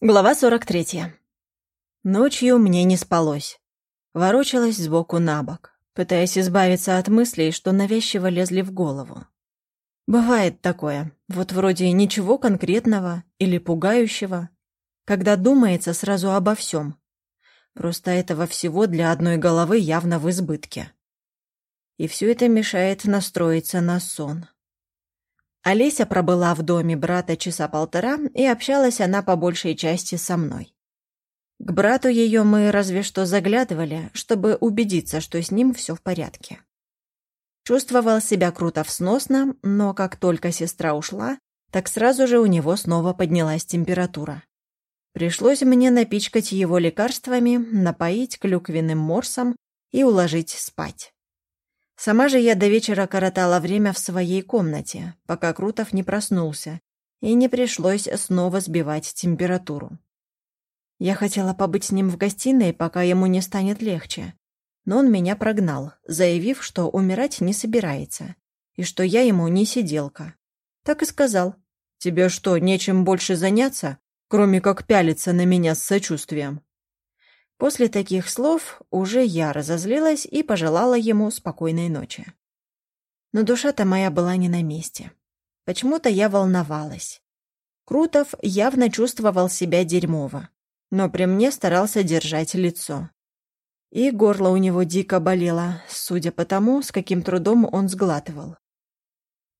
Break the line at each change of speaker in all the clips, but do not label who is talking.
Глава 43. Ночью мне не спалось. Ворочалась сбоку на бок, пытаясь избавиться от мыслей, что навязчиво лезли в голову. Бывает такое, вот вроде ничего конкретного или пугающего, когда думается сразу обо всем. Просто этого всего для одной головы явно в избытке. И все это мешает настроиться на сон. Олеся пробыла в доме брата часа полтора, и общалась она по большей части со мной. К брату ее мы разве что заглядывали, чтобы убедиться, что с ним все в порядке. Чувствовал себя круто сносно, но как только сестра ушла, так сразу же у него снова поднялась температура. Пришлось мне напичкать его лекарствами, напоить клюквенным морсом и уложить спать. Сама же я до вечера коротала время в своей комнате, пока Крутов не проснулся, и не пришлось снова сбивать температуру. Я хотела побыть с ним в гостиной, пока ему не станет легче, но он меня прогнал, заявив, что умирать не собирается, и что я ему не сиделка. Так и сказал. «Тебе что, нечем больше заняться, кроме как пялиться на меня с сочувствием?» После таких слов уже я разозлилась и пожелала ему спокойной ночи. Но душа-то моя была не на месте. Почему-то я волновалась. Крутов явно чувствовал себя дерьмово, но при мне старался держать лицо. И горло у него дико болело, судя по тому, с каким трудом он сглатывал.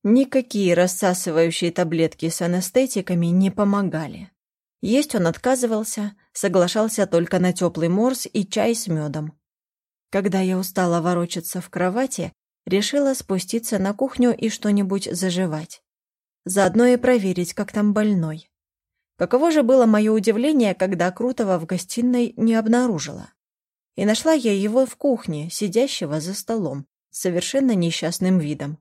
Никакие рассасывающие таблетки с анестетиками не помогали. Есть он отказывался, соглашался только на теплый морс и чай с медом. Когда я устала ворочаться в кровати, решила спуститься на кухню и что-нибудь заживать. Заодно и проверить, как там больной. Каково же было мое удивление, когда Крутого в гостиной не обнаружила. И нашла я его в кухне, сидящего за столом, с совершенно несчастным видом.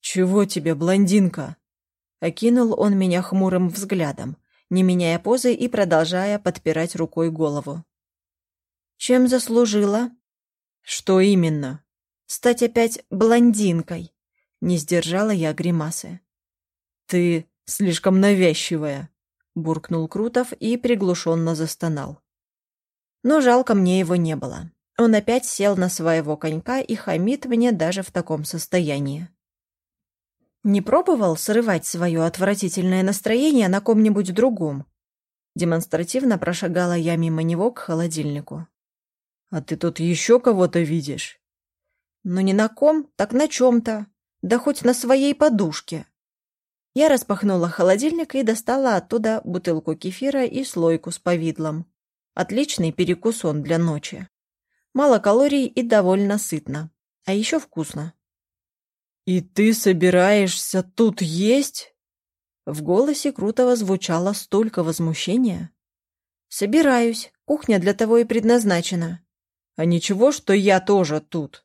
«Чего тебе, блондинка?»
Окинул он меня хмурым взглядом не меняя позы и продолжая подпирать рукой голову. «Чем заслужила?»
«Что именно?»
«Стать опять блондинкой», — не сдержала я гримасы.
«Ты слишком навязчивая», —
буркнул Крутов и приглушенно застонал. Но жалко мне его не было. Он опять сел на своего конька и хамит мне даже в таком состоянии. Не пробовал срывать свое отвратительное настроение на ком-нибудь другом? Демонстративно прошагала я мимо него к холодильнику.
«А ты тут еще кого-то видишь?»
«Ну не на ком, так на чем-то. Да хоть на своей подушке». Я распахнула холодильник и достала оттуда бутылку кефира и слойку с повидлом. Отличный перекусон для ночи. Мало калорий и довольно сытно. А еще вкусно.
«И ты собираешься тут есть?»
В голосе Крутого звучало столько возмущения. «Собираюсь. Кухня для того и предназначена».
«А ничего, что я тоже тут?»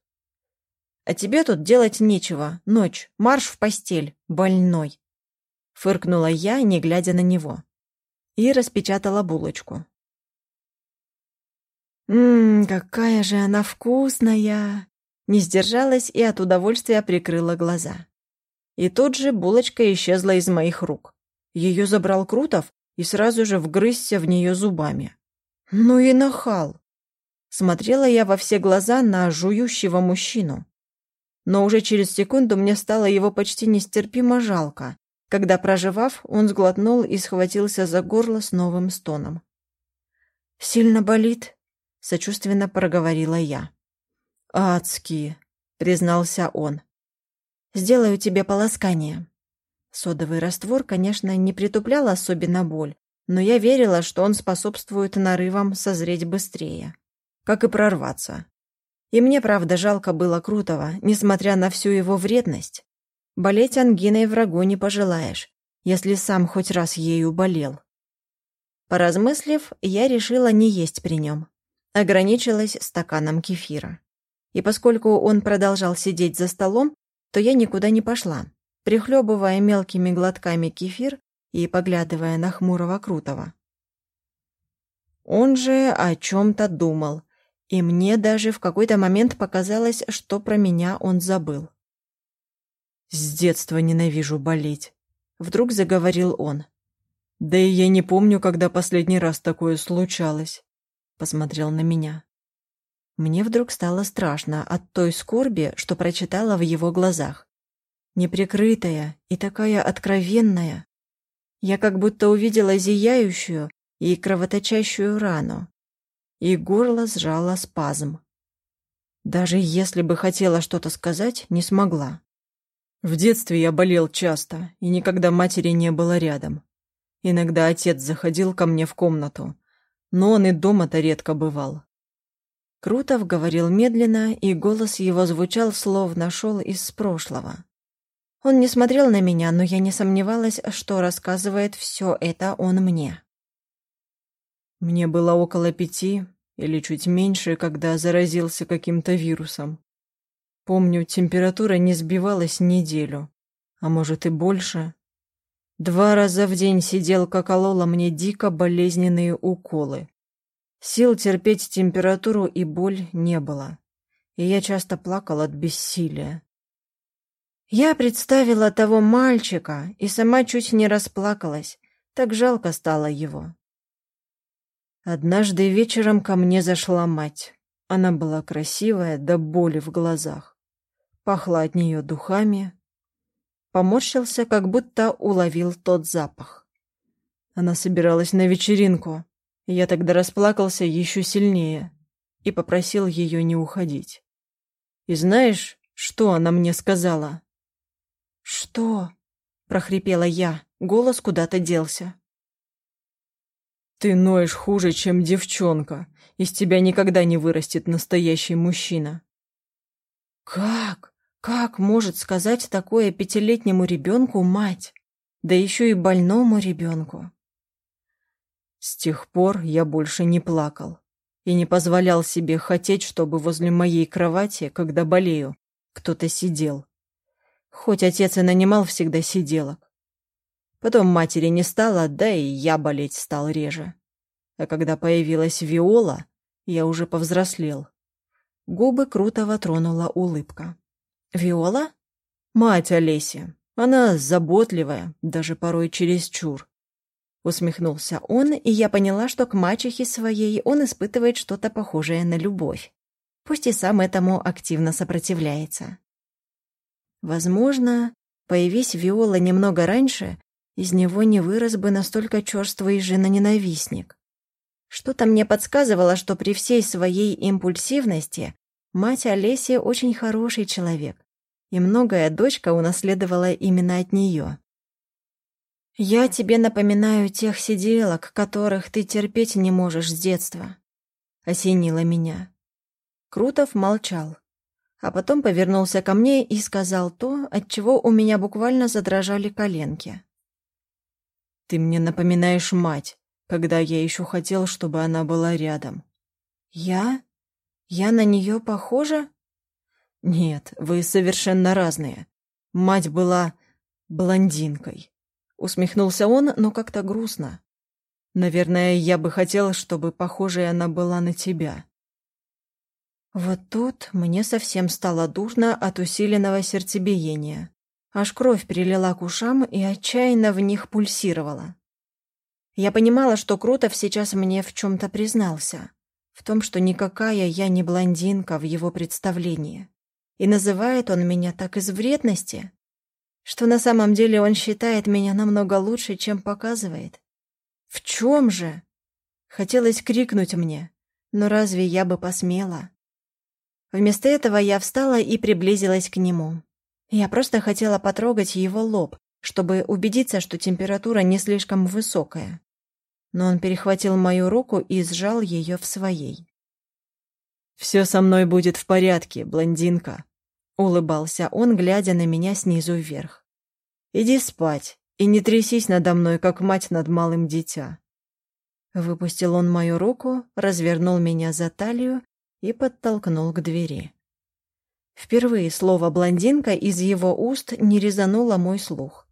«А тебе тут делать нечего. Ночь. Марш в постель. Больной». Фыркнула я, не глядя на него. И распечатала булочку. «Ммм, какая же она вкусная!» Не сдержалась и от удовольствия прикрыла глаза. И тут же булочка исчезла из моих рук. Ее забрал Крутов и сразу же вгрызся в нее зубами. Ну и нахал! Смотрела я во все глаза на жующего мужчину. Но уже через секунду мне стало его почти нестерпимо жалко, когда, проживав, он сглотнул и схватился за горло с новым стоном. «Сильно болит?» — сочувственно проговорила я.
«Адские», — признался он.
«Сделаю тебе полоскание». Содовый раствор, конечно, не притуплял особенно боль, но я верила, что он способствует нарывам созреть быстрее. Как и прорваться. И мне, правда, жалко было Крутого, несмотря на всю его вредность. Болеть ангиной врагу не пожелаешь, если сам хоть раз ею болел. Поразмыслив, я решила не есть при нем. Ограничилась стаканом кефира. И поскольку он продолжал сидеть за столом, то я никуда не пошла, прихлебывая мелкими глотками кефир и поглядывая на хмурого Крутого. Он же о чем-то думал, и мне даже в какой-то момент показалось, что про меня он забыл.
«С детства ненавижу болеть», — вдруг заговорил он. Да и я не помню, когда последний раз такое случалось. Посмотрел на меня.
Мне вдруг стало страшно от той скорби, что прочитала в его глазах. Неприкрытая и такая откровенная. Я как будто увидела зияющую и кровоточащую рану. И горло сжало спазм. Даже если бы хотела что-то сказать, не смогла.
В детстве я болел часто, и никогда матери не было рядом. Иногда отец заходил ко мне в комнату, но он и дома-то редко бывал.
Крутов говорил медленно, и голос его звучал, словно шел из прошлого. Он не смотрел на меня, но я не сомневалась, что рассказывает все это он мне.
Мне было около пяти или чуть меньше, когда заразился каким-то вирусом. Помню, температура не сбивалась неделю, а может и больше. Два раза в день сиделка колола мне дико болезненные уколы. Сил терпеть температуру и боль не было, и я часто плакал от бессилия.
Я представила того мальчика и сама чуть не расплакалась, так жалко стало его.
Однажды вечером ко мне зашла мать. Она была красивая до боли в глазах. Пахла от нее духами, поморщился, как будто уловил тот запах. Она собиралась на вечеринку, я тогда расплакался еще сильнее и попросил ее не уходить. И знаешь, что она мне сказала?
«Что?» — прохрипела я, голос куда-то делся.
«Ты ноешь хуже, чем девчонка. Из тебя никогда не вырастет настоящий мужчина».
«Как?» Как может сказать такое пятилетнему ребенку мать? Да еще и больному ребенку.
С тех пор я больше не плакал и не позволял себе хотеть, чтобы возле моей кровати, когда болею, кто-то сидел. Хоть отец и нанимал всегда сиделок. Потом матери не стало, да и я болеть стал реже. А когда появилась Виола, я уже повзрослел. Губы Крутого тронула улыбка.
Виола?
Мать Олеси. Она заботливая, даже порой чересчур.
Усмехнулся он, и я поняла, что к мачехе своей он испытывает что-то похожее на любовь. Пусть и сам этому активно сопротивляется. Возможно, появись Виола немного раньше, из него не вырос бы настолько черствый жена-ненавистник. Что-то мне подсказывало, что при всей своей импульсивности мать Олеси очень хороший человек, и многое дочка унаследовала именно от нее. «Я тебе напоминаю тех сиделок, которых ты терпеть не можешь с детства», — осенило меня. Крутов молчал, а потом повернулся ко мне и сказал то, от чего у меня буквально задрожали коленки.
«Ты мне напоминаешь мать, когда я еще хотел, чтобы она была рядом».
«Я? Я на нее похожа?»
«Нет, вы совершенно разные. Мать была блондинкой». Усмехнулся он, но как-то грустно. «Наверное, я бы хотел, чтобы похожей она была на тебя».
Вот тут мне совсем стало дурно от усиленного сердцебиения. Аж кровь перелила к ушам и отчаянно в них пульсировала. Я понимала, что Крутов сейчас мне в чем-то признался. В том, что никакая я не блондинка в его представлении. И называет он меня так из вредности, что на самом деле он считает меня намного лучше, чем показывает. В чем же? Хотелось крикнуть мне, но разве я бы посмела? Вместо этого я встала и приблизилась к нему. Я просто хотела потрогать его лоб, чтобы убедиться, что температура не слишком высокая. Но он перехватил мою руку и сжал ее в своей.
«Все со мной будет в порядке, блондинка», — улыбался он, глядя на меня снизу вверх. «Иди спать и не трясись надо мной, как мать над малым дитя».
Выпустил он мою руку, развернул меня за талию и подтолкнул к двери. Впервые слово «блондинка» из его уст не резануло мой слух.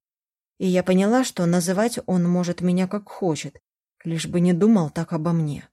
И я поняла, что называть он может меня как хочет, лишь бы не думал так обо мне.